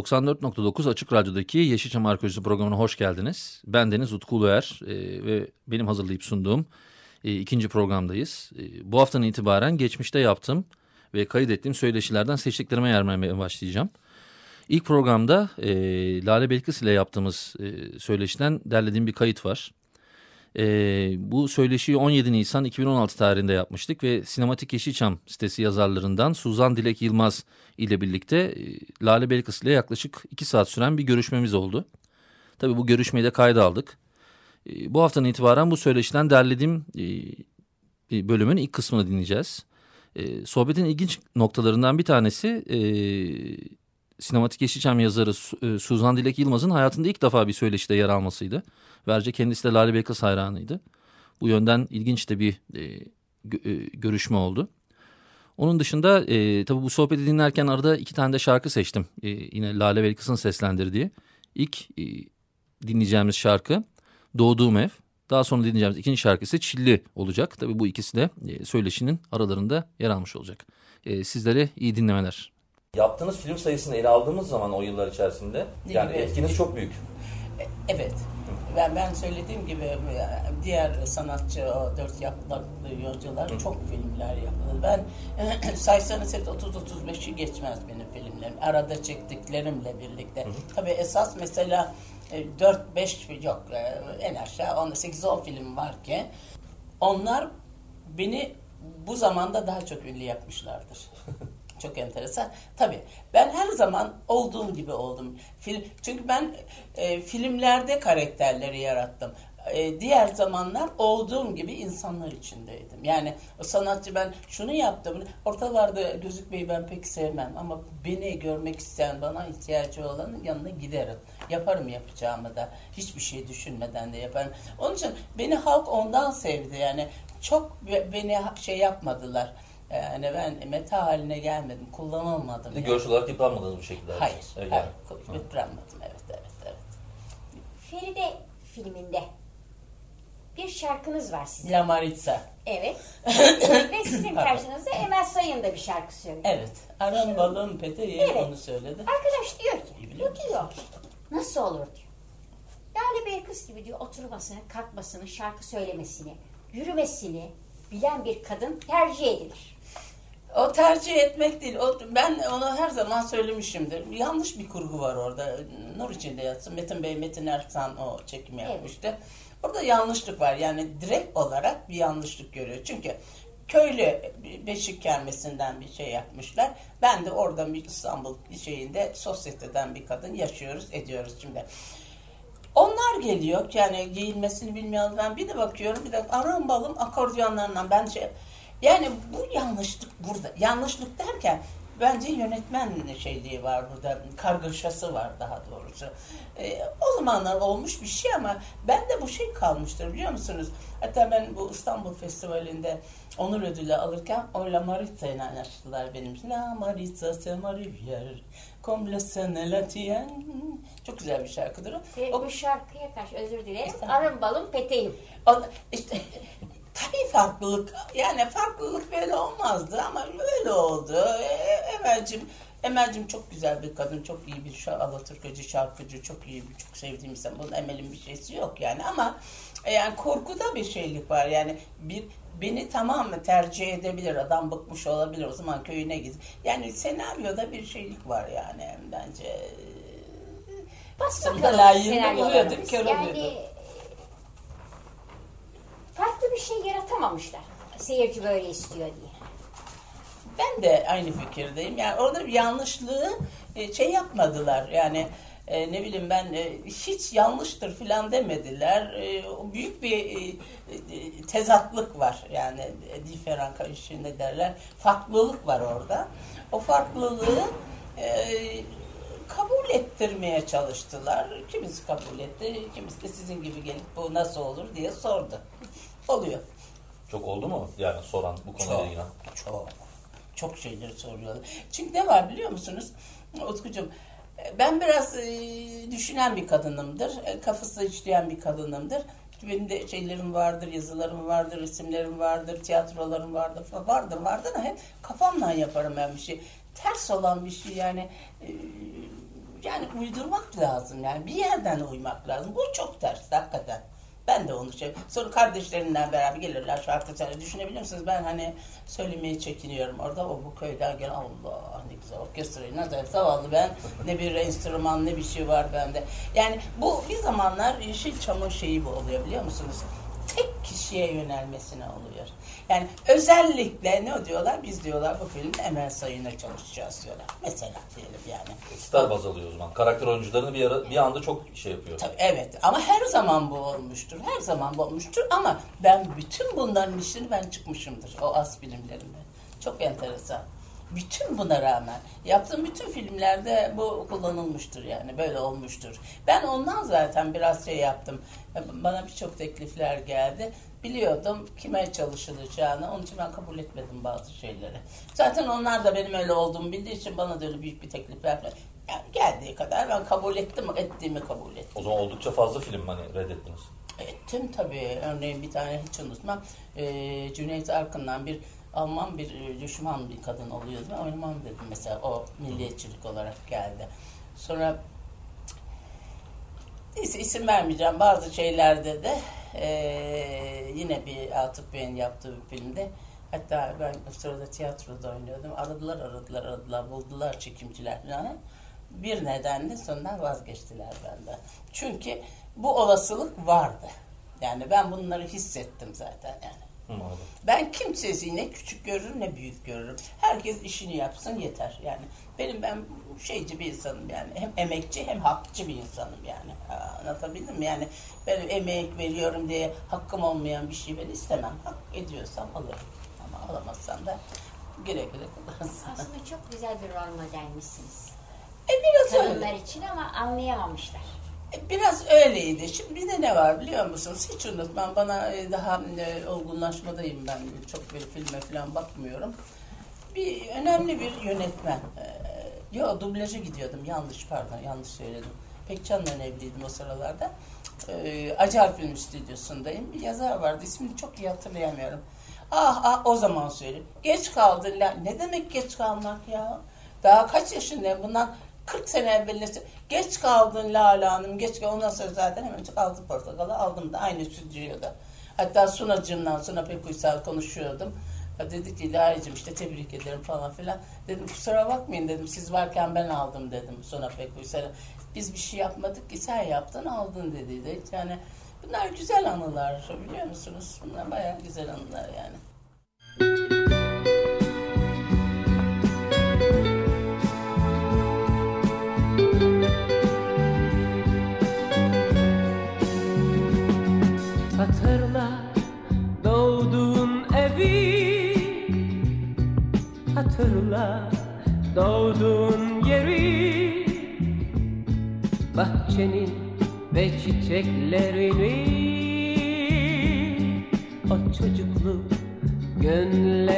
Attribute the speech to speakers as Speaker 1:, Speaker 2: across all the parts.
Speaker 1: ...94.9 Açık Radyo'daki Yeşilçam Arkeolojisi programına hoş geldiniz. Ben Deniz Utku Uluer e, ve benim hazırlayıp sunduğum e, ikinci programdayız. E, bu haftanın itibaren geçmişte yaptığım ve kaydettiğim söyleşilerden seçtiklerime yer vermeye başlayacağım. İlk programda e, Lale Belkıs ile yaptığımız e, söyleşiden derlediğim bir kayıt var. E, bu söyleşiyi 17 Nisan 2016 tarihinde yapmıştık ve Sinematik Yeşilçam sitesi yazarlarından Suzan Dilek Yılmaz ile birlikte e, Lale Belkıs ile yaklaşık 2 saat süren bir görüşmemiz oldu. Tabii bu görüşmeyi de kayda aldık. E, bu haftanın itibaren bu söyleşiden derlediğim e, bölümün ilk kısmını dinleyeceğiz. E, sohbetin ilginç noktalarından bir tanesi... E, sinematik Yeşilçam yazarı e, Suzan Dilek Yılmaz'ın hayatında ilk defa bir söyleşide yer almasıydı. Ve ayrıca kendisi de Lale Belkıs hayranıydı. Bu yönden ilginç de bir e, e, görüşme oldu. Onun dışında e, tabii bu sohbeti dinlerken arada iki tane de şarkı seçtim. E, yine Lale Belkıs'ın seslendirdiği. İlk e, dinleyeceğimiz şarkı Doğduğum Ev. Daha sonra dinleyeceğimiz ikinci şarkısı Çilli olacak. Tabii bu ikisi de e, söyleşinin aralarında yer almış olacak. E, sizlere iyi dinlemeler.
Speaker 2: Yaptığınız film sayısını ele aldığımız zaman o yıllar içerisinde
Speaker 3: Ne
Speaker 2: yani
Speaker 3: gibi?
Speaker 2: etkiniz çok büyük.
Speaker 3: Evet. Ben, ben söylediğim gibi diğer sanatçı o dört yapraklı yolcular çok filmler yapıldı. Ben saysanız hep 30-35'i geçmez benim filmlerim. Arada çektiklerimle birlikte. Tabii esas mesela 4-5 yok e, en aşağı 8-10 film var ki onlar beni bu zamanda daha çok ünlü yapmışlardır. Çok enteresan. Tabii ben her zaman olduğum gibi oldum. Film, çünkü ben e, filmlerde karakterleri yarattım. E, diğer zamanlar olduğum gibi insanlar içindeydim. Yani o sanatçı ben şunu yaptım. Ortalarda gözükmeyi ben pek sevmem. Ama beni görmek isteyen, bana ihtiyacı olanın yanına giderim. Yaparım yapacağımı da. Hiçbir şey düşünmeden de yaparım. Onun için beni halk ondan sevdi. Yani çok be- beni şey yapmadılar. Yani ben meta haline gelmedim, kullanılmadım. Yani.
Speaker 2: görsel olarak yıpranmadığınız bir şekilde.
Speaker 3: Hayır,
Speaker 2: Evet,
Speaker 3: hayır,
Speaker 2: yani.
Speaker 3: yıpranmadım, evet, evet, evet.
Speaker 4: Feride filminde bir şarkınız var sizin.
Speaker 3: La Maritza,
Speaker 4: Evet. Ve sizin karşınızda Emel Sayın da bir şarkı söylüyor.
Speaker 3: evet. Aram balım peteği
Speaker 4: Evet.
Speaker 3: onu söyledi.
Speaker 4: Arkadaş diyor ki, bu diyor, nasıl olur diyor. Lale Belkıs gibi diyor oturmasını, kalkmasını, şarkı söylemesini, yürümesini bilen bir kadın tercih edilir.
Speaker 3: O tercih etmek değil. O, ben onu her zaman söylemişimdir. Yanlış bir kurgu var orada. Nur içinde yatsın. Metin Bey, Metin Ersan o çekimi
Speaker 4: Evet.
Speaker 3: yapmıştı. Orada yanlışlık var. Yani direkt olarak bir yanlışlık görüyor. Çünkü köylü Beşik kermesinden bir şey yapmışlar. Ben de orada bir İstanbul şeyinde sosyeteden bir kadın yaşıyoruz, ediyoruz şimdi. Onlar geliyor yani giyinmesini bilmiyorum ben bir de bakıyorum bir de aram balım akordeonlarından ben şey yani bu yanlışlık burada yanlışlık derken bence yönetmen şeyliği var burada kargaşası var daha doğrusu Ee, o zamanlar olmuş bir şey ama ben de bu şey kalmıştır biliyor musunuz hatta ben bu İstanbul Festivali'nde onur ödülü alırken o La Maritza ile anlaştılar benim için. La Maritza c'est ma rivière comme la tienne çok güzel bir şarkıdır o.
Speaker 4: Ve
Speaker 3: O
Speaker 4: bu şarkıya karşı özür dilerim.
Speaker 3: Estağfurullah.
Speaker 4: Arım balım peteğim.
Speaker 3: O- işte tabii farklılık yani farklılık böyle olmazdı ama böyle oldu. E, Emel'cim Emel'cim çok güzel bir kadın, çok iyi bir şa- Alaturkacı, şarkıcı, çok iyi bir, çok sevdiğim insan. Bunun Emel'in bir şeysi yok yani ama e, yani korkuda bir şeylik var yani bir beni tamam mı tercih edebilir, adam bıkmış olabilir o zaman köyüne git. Yani senaryoda bir şeylik var yani bence. Da
Speaker 4: Bakalım senaryolarımız. Yani. Farklı bir şey yaratamamışlar. Seyirci böyle istiyor diye.
Speaker 3: Ben de aynı fikirdeyim. Yani orada bir yanlışlığı e, şey yapmadılar. Yani e, ne bileyim ben e, hiç yanlıştır filan demediler. E, büyük bir tezatlık var yani diferanka işi ne derler farklılık var orada. O farklılığı kabul ettirmeye çalıştılar. Kimisi kabul etti, kimisi de sizin gibi gelip bu nasıl olur diye sordu. Oluyor.
Speaker 2: Çok oldu mu yani soran bu konuyla
Speaker 3: Çok,
Speaker 2: ilgili?
Speaker 3: çok, çok şeyleri soruyorlar. Çünkü ne var biliyor musunuz Utkucuğum? Ben biraz e, düşünen bir kadınımdır. E, kafası işleyen bir kadınımdır. Benim de şeylerim vardır, yazılarım vardır, resimlerim vardır, tiyatrolarım vardır falan. Vardır, vardır da hep kafamla yaparım ben bir şey. Ters olan bir şey yani e, yani uydurmak lazım yani bir yerden uymak lazım. Bu çok ters hakikaten. Ben de onu şey. Sonra kardeşlerinden beraber gelirler şarkı söyler. Düşünebilir misiniz? Ben hani söylemeye çekiniyorum. Orada o bu köyden gelen Allah ne güzel orkestrayı nasıl zavallı ben. Ne bir enstrüman ne bir şey var bende. Yani bu bir zamanlar Yeşilçam'ın şeyi bu oluyor biliyor musunuz? Tek kişiye yönelmesine oluyor. Yani özellikle ne diyorlar? Biz diyorlar bu filmde Emel Sayın'a çalışacağız diyorlar. Mesela diyelim yani.
Speaker 2: Star baz alıyor o zaman. Karakter oyuncularını bir, ara, bir anda çok şey yapıyor.
Speaker 3: Tabii evet ama her zaman bu olmuştur. Her zaman bu olmuştur ama ben bütün bunların işini ben çıkmışımdır o az filmlerimde. Çok enteresan. Bütün buna rağmen yaptığım bütün filmlerde bu kullanılmıştır yani böyle olmuştur. Ben ondan zaten biraz şey yaptım. Bana birçok teklifler geldi. Biliyordum kime çalışılacağını. Onun için ben kabul etmedim bazı şeyleri. Zaten onlar da benim öyle olduğumu bildiği için bana da öyle büyük bir teklif verdiler. Yani geldiği kadar ben kabul ettim, ettiğimi kabul ettim.
Speaker 2: O zaman oldukça fazla film hani reddettiniz.
Speaker 3: Ettim tabii. Örneğin bir tane hiç unutmam. Ee, Cüneyt Arkın'dan bir Alman bir e, düşman bir kadın oluyordu. Oynamam dedim mesela. O milliyetçilik olarak geldi. Sonra neyse isim vermeyeceğim. Bazı şeylerde de e, yine bir Atıf Bey'in yaptığı bir filmde hatta ben o sırada tiyatroda oynuyordum. Aradılar aradılar aradılar buldular çekimciler falan. Bir nedenle sonunda vazgeçtiler benden. Çünkü bu olasılık vardı. Yani ben bunları hissettim zaten yani. Ben kimsesi ne küçük görürüm ne büyük görürüm. Herkes işini yapsın yeter. Yani benim ben şeyci bir insanım yani. Hem emekçi hem hakçı bir insanım yani. Anlatabildim mi? Yani ben emek veriyorum diye hakkım olmayan bir şey ben istemem. Hak ediyorsam alırım. Ama alamazsam da güle güle kullansın.
Speaker 4: Aslında çok güzel bir rol modelmişsiniz.
Speaker 3: E biraz öyle.
Speaker 4: Kadınlar için ama anlayamamışlar.
Speaker 3: E, Biraz öyleydi. Şimdi bir de ne var biliyor musunuz? Hiç unutmam. Bana e, daha e, olgunlaşmadayım ben. Çok bir filme falan bakmıyorum. Bir önemli bir yönetmen. Yo dublaja gidiyordum. Yanlış pardon yanlış söyledim. Pekcan'la evliydim o sıralarda. Acar Film Stüdyosu'ndayım. Bir yazar vardı. İsmini çok iyi hatırlayamıyorum. Ah ah o zaman söyleyeyim. Geç kaldın. Ne demek geç kalmak ya? Daha kaç yaşındayım? Bundan 40 sene evvel geç kaldın Lala Hanım geç kaldın. Ondan sonra zaten hemen aldım portakalı aldım da aynı stüdyoda. Hatta Sunacığımla Suna Pekuysal konuşuyordum. Dedi ki Lale'cim işte tebrik ederim falan filan. Dedim kusura bakmayın dedim siz varken ben aldım dedim Suna Pekuysal'a. Biz bir şey yapmadık ki sen yaptın aldın dedi. de. Yani bunlar güzel anılar biliyor musunuz? Bunlar bayağı güzel anılar yani.
Speaker 5: Hatırla Bahçenin ve çiçeklerini O çocukluk günlerini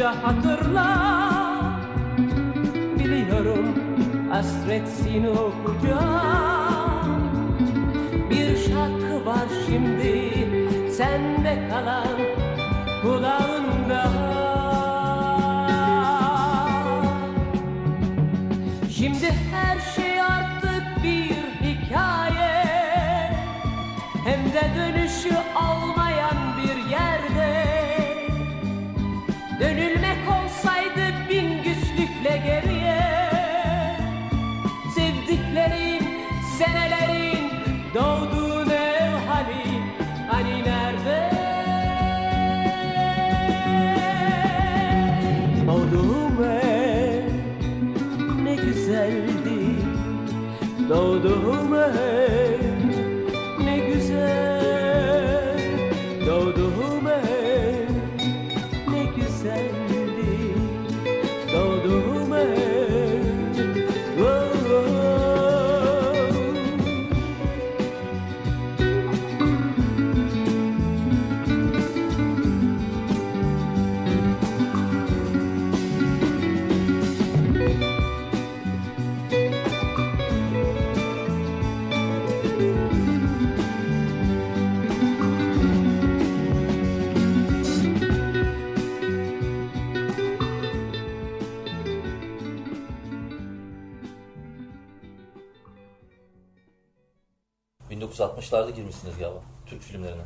Speaker 5: yalnızca hatırla. Biliyorum hasretsin o kucak Bir şarkı var şimdi sende kalan kulağında
Speaker 2: 1960'larda girmişsiniz galiba Türk filmlerine.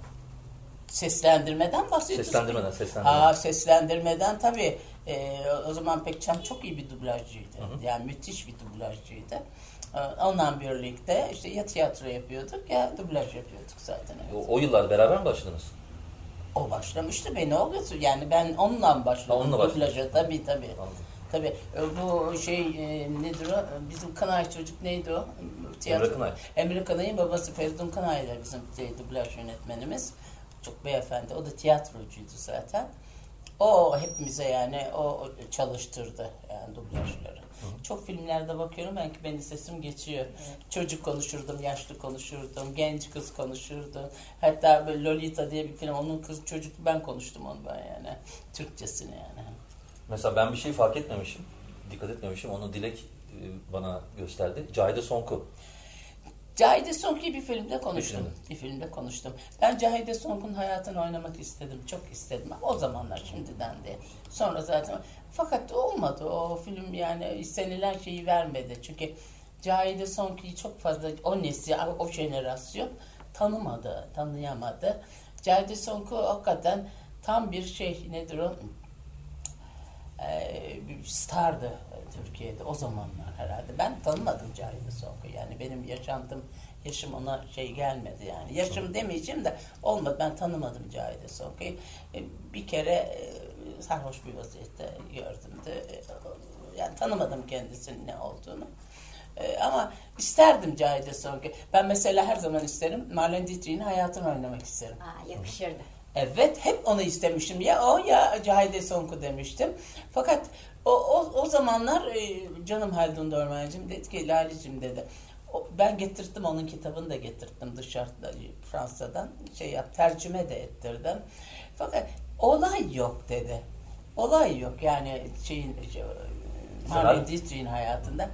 Speaker 3: Seslendirmeden bahsediyorsun.
Speaker 2: Seslendirmeden, seslendirmeden.
Speaker 3: Aa, seslendirmeden tabii. Ee, o zaman Pekcan çok iyi bir dublajcıydı. Yani müthiş bir dublajcıydı. Ee, onunla birlikte işte ya tiyatro yapıyorduk ya dublaj yapıyorduk zaten. evet.
Speaker 2: O, o yıllar beraber mi başladınız?
Speaker 3: O başlamıştı beni o götür. Yani ben onunla başladım.
Speaker 2: Ha, onunla başladın.
Speaker 3: Dublaja tabii tabii.
Speaker 2: Anladım.
Speaker 3: Tabii e, bu şey e, nedir o? Bizim Kanay çocuk neydi o?
Speaker 2: Emre Kınay.
Speaker 3: Emre Kanay'ın babası Feridun Kanay bizim şey, dublaj yönetmenimiz. Çok beyefendi. O da tiyatrocuydu zaten. O hepimize yani o çalıştırdı yani dublajları. Çok filmlerde bakıyorum ben ki benim sesim geçiyor. Çocuk konuşurdum, yaşlı konuşurdum, genç kız konuşurdum. Hatta böyle Lolita diye bir film, onun kız çocuk ben konuştum ondan yani. Türkçesini yani.
Speaker 2: Mesela ben bir şey fark etmemişim. Dikkat etmemişim. Onu Dilek e, bana gösterdi. Cahide Sonku.
Speaker 3: Cahide Sonku bir filmde konuştum.
Speaker 2: filmde.
Speaker 3: Bir filmde konuştum. Ben Cahide Sonku'nun hayatını oynamak istedim. Çok istedim o zamanlar şimdiden de. Sonra zaten fakat olmadı. O film yani istenilen şeyi vermedi. Çünkü Cahide Sonku'yu çok fazla o nesil, o jenerasyon tanımadı, tanıyamadı. Cahide Sonku hakikaten tam bir şey nedir o? Ee, bir stardı Türkiye'de o zamanlar herhalde. Ben tanımadım Cahide Sonku. Yani benim yaşantım, yaşım ona şey gelmedi yani. Yaşım demeyeceğim de olmadı. Ben tanımadım Cahide Sonku'yu. Ee, bir kere e, sarhoş bir vaziyette gördüm de e, yani tanımadım kendisinin ne olduğunu. Ee, ama isterdim Cahide Sonku. Ben mesela her zaman isterim Marlene Dietrich'in hayatını oynamak isterim.
Speaker 4: Aa, yakışırdı.
Speaker 3: Evet, hep onu istemiştim. Ya o ya Cahide Sonku demiştim. Fakat o, o, o zamanlar e, canım Haldun Dormancığım dedi ki Lale'cim dedi. Ben getirttim onun kitabını da getirttim dışarıda Fransa'dan. Şey yap, tercüme de ettirdim. Fakat olay yok dedi. Olay yok yani şeyin şey, Marlene Dietrich'in hayatında.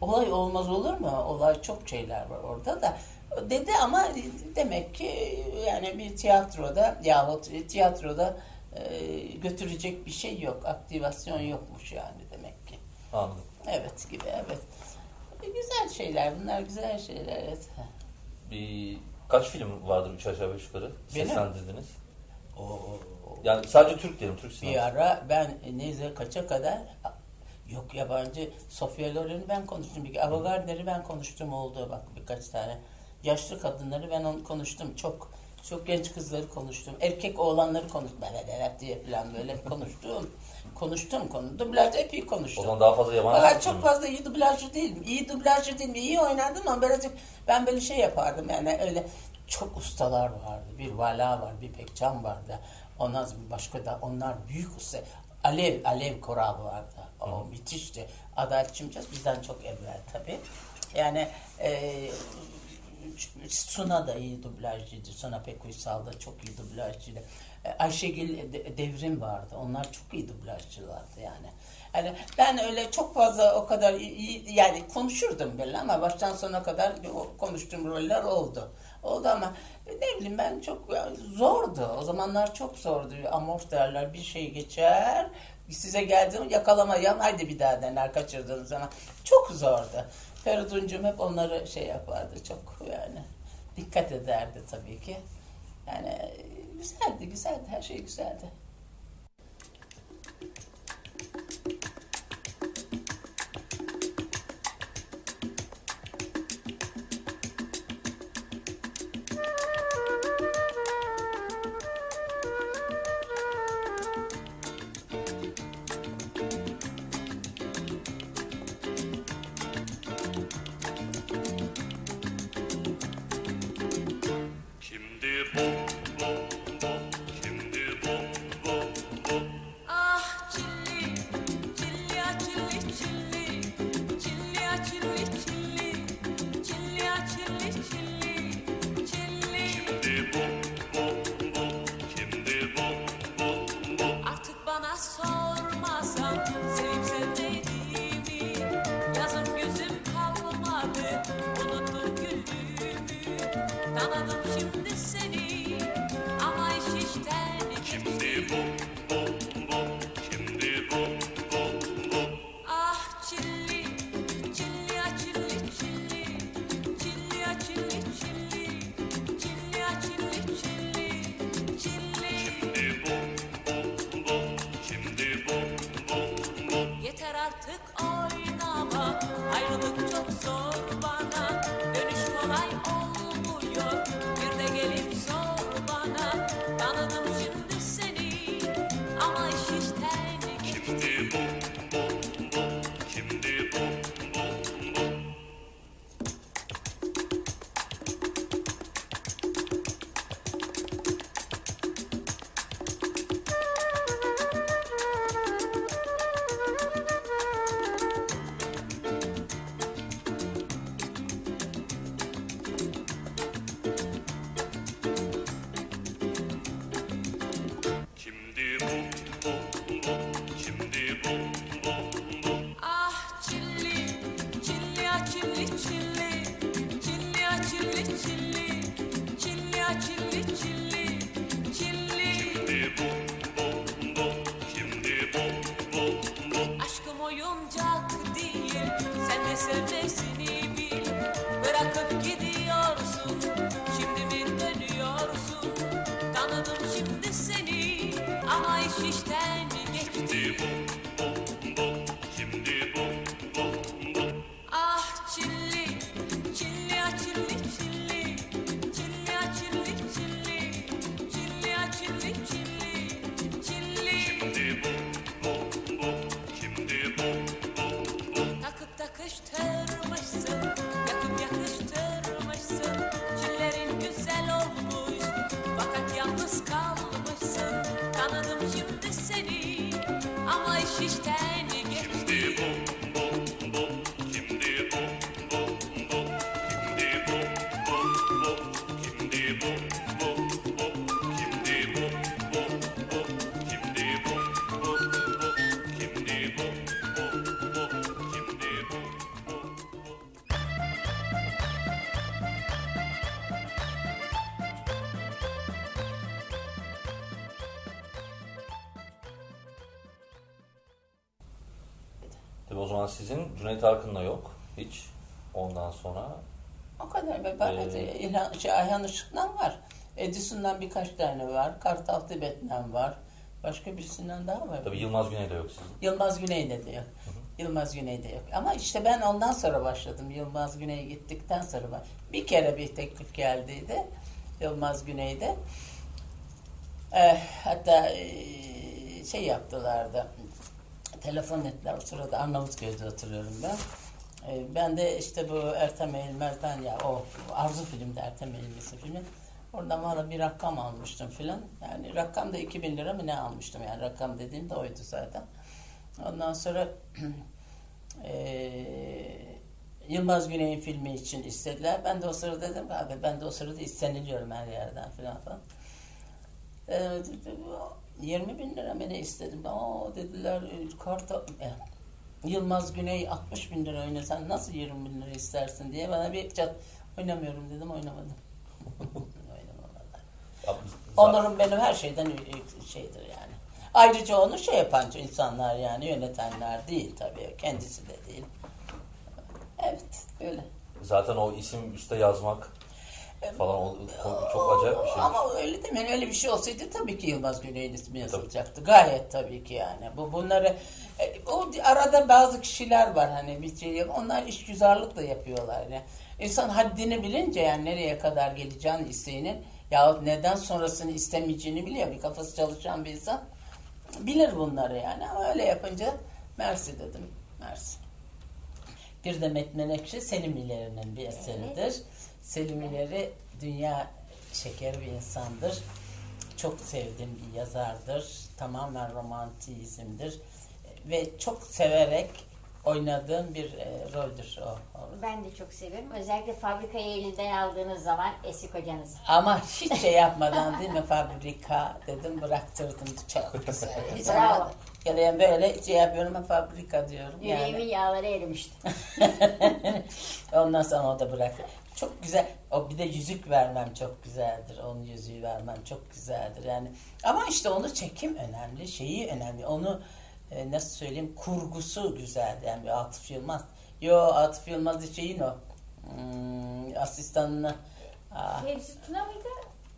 Speaker 3: Olay olmaz olur mu? Olay çok şeyler var orada da. Dedi ama demek ki yani bir tiyatroda yahut tiyatroda e, götürecek bir şey yok. Aktivasyon yokmuş yani demek ki.
Speaker 2: Anladım.
Speaker 3: Evet gibi evet. E, Güzel şeyler bunlar güzel şeyler evet.
Speaker 2: Bir, kaç film vardır üç aşağı beş yukarı?
Speaker 3: Benim?
Speaker 2: Seslendirdiniz.
Speaker 3: Oo.
Speaker 2: Yani sadece Türk diyelim, Türk
Speaker 3: Bir
Speaker 2: sineması.
Speaker 3: ara ben neyse kaça kadar yok yabancı Sofia Loren'i ben konuştum. Bir Avogadro'ları ben konuştum oldu bak birkaç tane. Yaşlı kadınları ben onu konuştum çok. Çok genç kızları konuştum. Erkek oğlanları konuştum. Evet evet diye falan böyle konuştum. konuştum konu. Dublajda epey konuştum.
Speaker 2: zaman daha fazla yabancı
Speaker 3: Fakat çok fazla iyi dublajcı değilim. İyi dublajcı değilim. İyi oynardım ama birazcık ben böyle şey yapardım yani öyle çok ustalar vardı. Bir Vala var, bir Pekcan vardı. Ondan başka da onlar büyük usta. Alev, Alev Koral vardı. O müthişti. Adalet Çimcez bizden çok evvel tabii. Yani e, Suna da iyi dublajcıydı. Suna Pekuysal da çok iyi dublajcıydı. E, Ayşegül De- Devrim vardı. Onlar çok iyi dublajcılardı yani. Yani ben öyle çok fazla o kadar iyi, yani konuşurdum böyle ama baştan sona kadar konuştuğum roller oldu. Oldu ama ne bileyim ben çok zordu. O zamanlar çok zordu. Amorf derler bir şey geçer. Size geldim yakalamayan haydi bir daha dener kaçırdığınız zaman. Çok zordu. Feridun'cum hep onları şey yapardı çok yani dikkat ederdi tabii ki. Yani güzeldi güzeldi her şey güzeldi.
Speaker 5: nas sormasam sevdim. Ama iş işten geçti.
Speaker 6: Şimdi
Speaker 1: Tabii o zaman sizin Cüneyt Arkın'la yok hiç. Ondan sonra
Speaker 3: O kadar be. Ben
Speaker 1: Ee,
Speaker 3: İlhan, şey, Ayhan Işık'tan var. Edison'dan birkaç tane var. Kartal Tibet'ten var. Başka birisinden daha var.
Speaker 1: tabii Yılmaz Güney de yok sizin.
Speaker 3: Yılmaz Güney'de de yok. Yılmaz Güney'de yok. Ama işte ben ondan sonra başladım. Yılmaz Güney gittikten sonra ben. Bir kere bir teklif geldiydi. Yılmaz Güney'de. Eh, hatta eh, şey yaptılardı. Telefon ettiler. O sırada Arnavutköy'de oturuyorum ben. Eh, ben de işte bu Ertem Eğilmez'den ya o Arzu filmde Ertem Eğilmez'in filmi. Oradan valla bir rakam almıştım filan. Yani rakam da 2000 lira mı ne almıştım yani rakam dediğim de oydu zaten. Ondan sonra eee, Yılmaz Güney'in filmi için istediler. Ben de o sırada dedim abi ben de o sırada isteniliyorum her yerden filan falan. Eee, 20 bin lira mı ne istedim. Aa dediler e, karta e, Yılmaz Güney 60 bin lira oynasan nasıl 20 bin lira istersin diye bana bir çat oynamıyorum dedim oynamadım. Onların benim her şeyden ü- şeydir yani. Ayrıca onu şey yapan insanlar yani yönetenler değil tabii. Kendisi de değil. Evet öyle.
Speaker 2: Zaten o isim üste yazmak falan o, o- çok acayip bir şey.
Speaker 3: Ama öyle değil mi? Öyle bir şey olsaydı tabii ki Yılmaz Güney'in ismi yazılacaktı. Gayet tabii ki yani. Bu bunları e, o arada bazı kişiler var hani bir şey onlar işgüzarlıkla yapıyorlar yani. İnsan haddini bilince yani nereye kadar geleceğini isteğinin yahut neden sonrasını istemeyeceğini biliyor. Bir kafası çalışan bir insan bilir bunları yani ama öyle yapınca Mersi dedim. Mersi. Bir de Met Menekşe Selim İleri'nin bir eseridir. Selim İleri dünya şeker bir insandır. Çok sevdiğim bir yazardır. Tamamen romantizmdir. Ve çok severek oynadığım bir e, roldür o.
Speaker 4: Ben de çok seviyorum. Özellikle fabrikayı elinden aldığınız zaman eski hocanız.
Speaker 3: Ama hiç şey yapmadan değil mi fabrika dedim bıraktırdım çok güzel. Hiç
Speaker 4: Bravo.
Speaker 3: ama- Ya da yani böyle şey yapıyorum ben fabrika diyorum.
Speaker 4: Yüreğimin
Speaker 3: Yani.
Speaker 4: yağları erimişti.
Speaker 3: Ondan sonra o da bıraktı. Çok güzel. O bir de yüzük vermem çok güzeldir. Onun yüzüğü vermem çok güzeldir. Yani ama işte onu çekim önemli, şeyi önemli. Onu e, nasıl söyleyeyim kurgusu güzel. Yani bir Atıf Yılmaz. Yo Atıf Yılmaz şeyin o. Hmm, asistanına. Aa,
Speaker 4: Fevzi Tuna mıydı?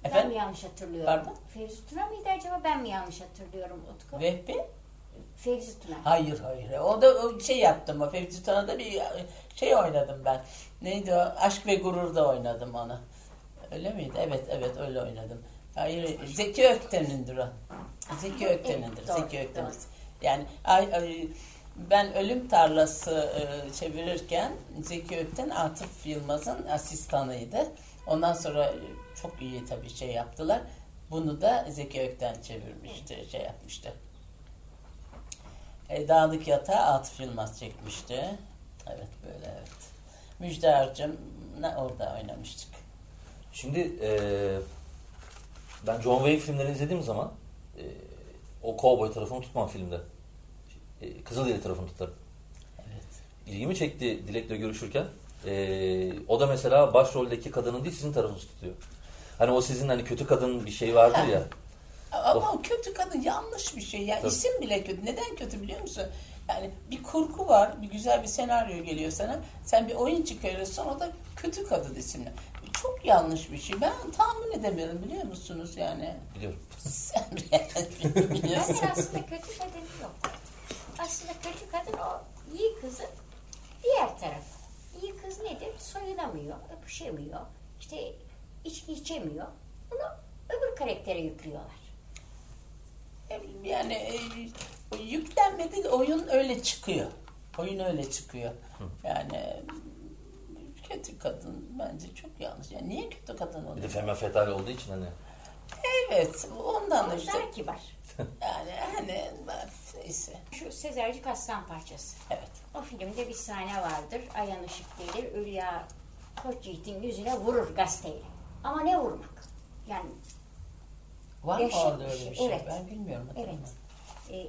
Speaker 4: Ben
Speaker 3: Efendim?
Speaker 4: mi yanlış hatırlıyorum?
Speaker 3: Pardon?
Speaker 4: Fevzi Tuna mıydı acaba? Ben mi yanlış hatırlıyorum Utku?
Speaker 3: Vehbi?
Speaker 4: Fevzi Tuna.
Speaker 3: Hayır hayır. O da o şey yaptım. O Fevzi Tana'da bir şey oynadım ben. Neydi o? Aşk ve Gurur'da oynadım onu. Öyle miydi? Evet evet öyle oynadım. Hayır Zeki Ökten'indir o. Zeki Ökten'indir.
Speaker 4: Evet,
Speaker 3: Zeki Ökten.
Speaker 4: doğru.
Speaker 3: Yani ay, ay, ben Ölüm Tarlası e, çevirirken Zeki Ökten Atıf Yılmaz'ın asistanıydı. Ondan sonra e, çok iyi tabii şey yaptılar. Bunu da Zeki Ökten çevirmişti, şey yapmıştı. E, Dağlık Yatağı Atıf Yılmaz çekmişti. Evet böyle evet. Müjde Arcım ne orada oynamıştık.
Speaker 2: Şimdi eee, ben John Wayne filmlerini izlediğim zaman eee, o cowboy tarafını tutmam filmde. E, Kızılderili tarafını tutarım.
Speaker 3: Evet.
Speaker 2: İlgimi çekti Dilek'le görüşürken. Eee, o da mesela başroldeki kadının değil sizin tarafınızı tutuyor. Hani o sizin hani kötü kadın bir şey vardır ya.
Speaker 3: Ama o kötü kadın yanlış bir şey. Yani
Speaker 2: Tabii.
Speaker 3: isim bile kötü. Neden kötü biliyor musun? Yani bir kurgu var, bir güzel bir senaryo geliyor sana. Sen bir oyun çıkarıyorsun, o da kötü kadın isimli. Çok yanlış bir şey. Ben tahammül edemiyorum biliyor musunuz yani?
Speaker 2: Biliyorum.
Speaker 3: Sen biliyorsun.
Speaker 4: Zaten aslında kötü kadın yok. Aslında kötü kadın o iyi kızın diğer tarafı. İyi kız nedir? Soyunamıyor, öpüşemiyor, işte içki içemiyor. Bunu öbür karaktere yüklüyorlar.
Speaker 3: Yani e, o yüklenme değil, oyun öyle çıkıyor. Oyun öyle çıkıyor. Yani kötü kadın bence çok yanlış. Yani niye kötü kadın
Speaker 2: Bir de
Speaker 3: oluyor?
Speaker 2: femme fetal olduğu için hani.
Speaker 3: Evet, ondan da işte.
Speaker 4: Kibar.
Speaker 3: Yani hani neyse.
Speaker 4: Şu Sezercik Aslan parçası.
Speaker 3: Evet.
Speaker 4: O filmde bir sahne vardır. Ayan Işık gelir, Hülya Koçyiğit'in yüzüne vurur gazeteyle. Ama ne vurmak? Yani
Speaker 3: Var mı orada öyle
Speaker 4: şey,
Speaker 3: bir şey?
Speaker 4: evet.
Speaker 3: Ben bilmiyorum.
Speaker 4: evet. E,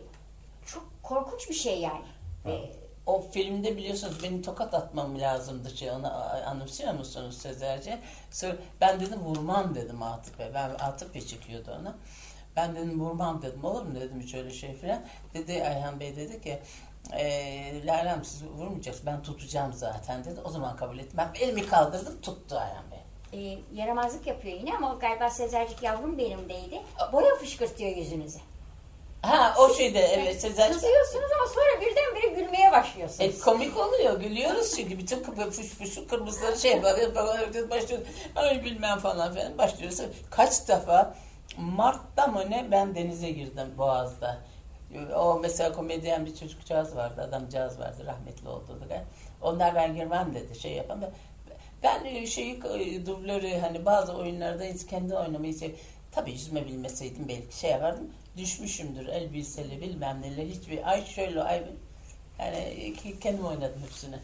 Speaker 4: çok korkunç bir şey yani. E,
Speaker 3: O filmde biliyorsunuz benim tokat atmam lazımdı şey onu anımsıyor musunuz Sezerce? Ben dedim vurmam dedim Atıf Bey. Ben Atıf Bey çıkıyordu ona. Ben dedim vurmam dedim. Olur mu dedim hiç öyle şey falan. Dedi Ayhan Bey dedi ki eee Lalem siz vurmayacaksınız. Ben tutacağım zaten dedi. O zaman kabul ettim. Ben elimi kaldırdım tuttu Ayhan Bey.
Speaker 4: E, yaramazlık yapıyor yine ama galiba Sezercik yavrum benimdeydi. Boya fışkırtıyor yüzünüze.
Speaker 3: Ha o şeyde evet Sezerce.
Speaker 4: Kızıyorsunuz ama sonra birdenbire gülmeye başlıyorsunuz.
Speaker 3: E, komik oluyor. Gülüyoruz çünkü bütün kıpı fış fış kırmızıları şey var. falan, Herkes başlıyor. Ay bilmem falan filan başlıyoruz. Kaç defa Mart'ta mı ne ben denize girdim Boğaz'da. O mesela komedyen bir çocukcağız vardı. Adamcağız vardı. Rahmetli oldu. Onlar ben girmem dedi. Şey yapam da. Ben şeyi e, dublörü hani bazı oyunlarda hiç kendi oynamayı sev. Tabii yüzme bilmeseydim belki şey yapardım. düşmüşümdür. Elbiseli bilmem neler. Hiçbir ay şöyle ay yani kendim oynadım hepsini.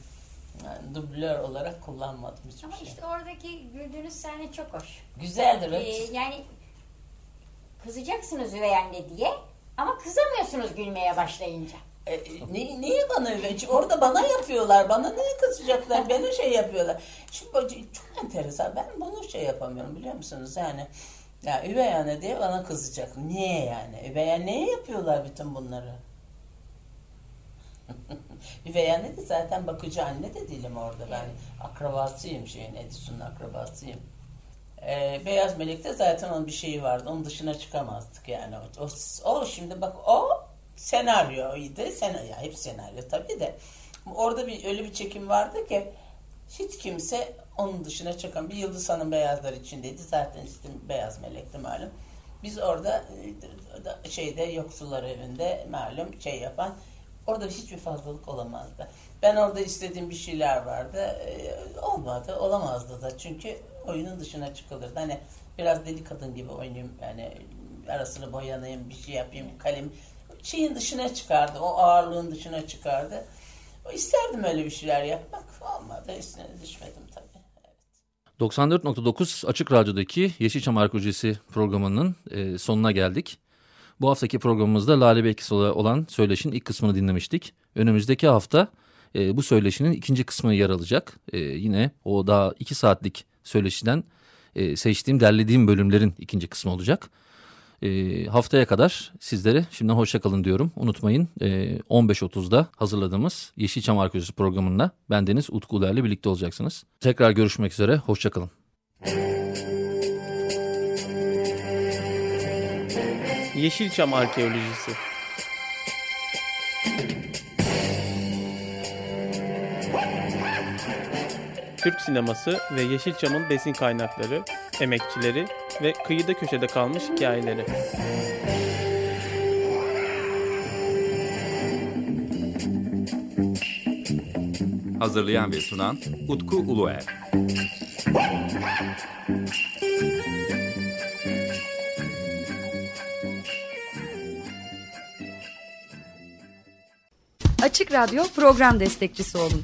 Speaker 3: Yani dublör olarak kullanmadım hiçbir
Speaker 4: Ama
Speaker 3: şey.
Speaker 4: işte oradaki güldüğünüz sahne çok hoş.
Speaker 3: Güzeldir.
Speaker 4: Ee, yani kızacaksınız üvey anne diye ama kızamıyorsunuz gülmeye başlayınca.
Speaker 3: E, ni- niye bana? Orada bana yapıyorlar. Bana niye kızacaklar? Bana şey yapıyorlar. Şimdi çok enteresan. Ben bunu şey yapamıyorum biliyor musunuz? Yani ya üvey anne diye bana kızacak. Niye yani? Üvey anne neye yapıyorlar bütün bunları? üvey anne de zaten bakıcı anne de değilim orada. Ben akrabasıyım şeyin. Edison'un akrabasıyım. Ee, Beyaz Melek'te zaten onun bir şeyi vardı. Onun dışına çıkamazdık yani. O, o, o şimdi bak o senaryoydu. Sen, ya hep senaryo tabii de. Orada bir öyle bir çekim vardı ki hiç kimse onun dışına çıkan bir Yıldız Hanım Beyazlar içindeydi. Zaten istim Beyaz Melek'ti malum. Biz orada e, şeyde yoksullar evinde malum şey yapan orada hiçbir fazlalık olamazdı. Ben orada istediğim bir şeyler vardı. E, olmadı. Olamazdı da. Çünkü oyunun dışına çıkılırdı. Hani biraz deli kadın gibi oynayayım. Yani arasını boyanayım, bir şey yapayım, kalem şeyin dışına çıkardı. O ağırlığın dışına çıkardı. İsterdim öyle bir şeyler yapmak. Olmadı. Üstüne düşmedim tabii.
Speaker 1: 94.9 Açık Radyo'daki Yeşilçam Arkeolojisi programının e, sonuna geldik. Bu haftaki programımızda Lale Bekisi olan söyleşin ilk kısmını dinlemiştik. Önümüzdeki hafta e, bu söyleşinin ikinci kısmı yer alacak. E, yine o daha iki saatlik söyleşiden e, seçtiğim, derlediğim bölümlerin ikinci kısmı olacak. E, haftaya kadar sizlere şimdiden hoşçakalın diyorum. Unutmayın e, 15.30'da hazırladığımız Yeşilçam Arkeolojisi programında bendeniz Utku Uler'le birlikte olacaksınız. Tekrar görüşmek üzere, hoşçakalın.
Speaker 7: Yeşilçam Arkeolojisi Türk sineması ve Yeşilçam'ın besin kaynakları, emekçileri ve kıyıda köşede kalmış hikayeleri.
Speaker 8: Hazırlayan ve sunan Utku Uluer.
Speaker 9: Açık Radyo program destekçisi olun.